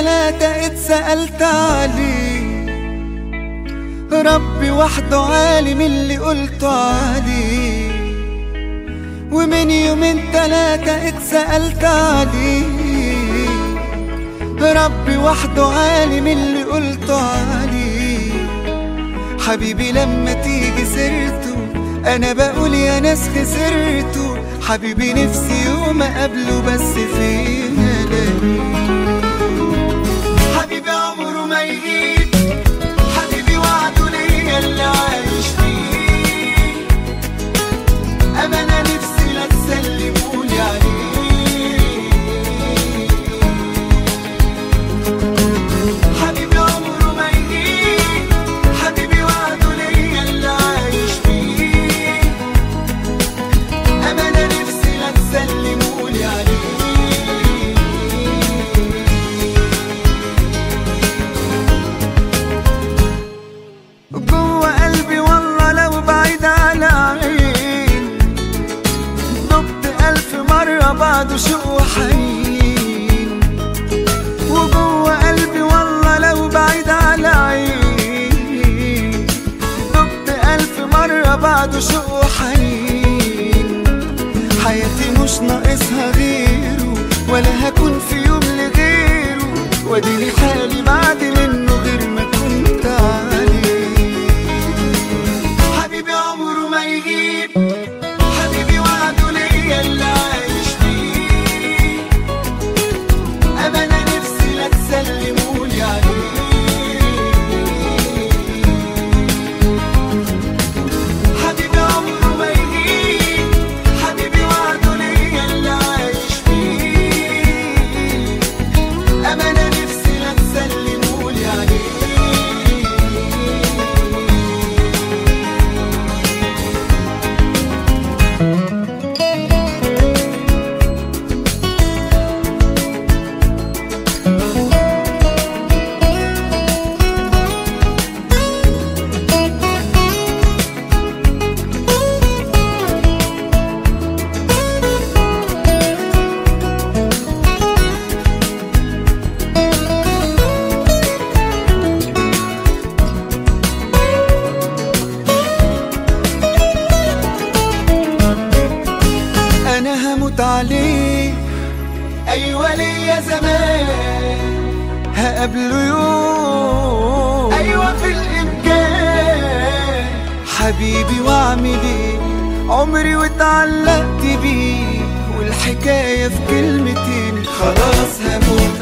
اتسألت عليه ربي وحده عالم اللي قلته عليه ومن يومين تلاتة اتسألت عليه ربي وحده عالم اللي قلته عليه حبيبي لما تيجي سيرته أنا بقول يا ناس خسرته. حبيبي نفسي يوم أقابله بس فين؟ مرة بعد شوق وحنين وجوه قلبي والله لو بعيد على عين دبت ألف مرة بعد شوق وحنين حياتي مش ناقصها غيره ليا زمان هقابله يوم أيوه في الإمكان. حبيبي واعمل إيه عمري واتعلقت بيه والحكاية في كلمتين. خلاص هموت.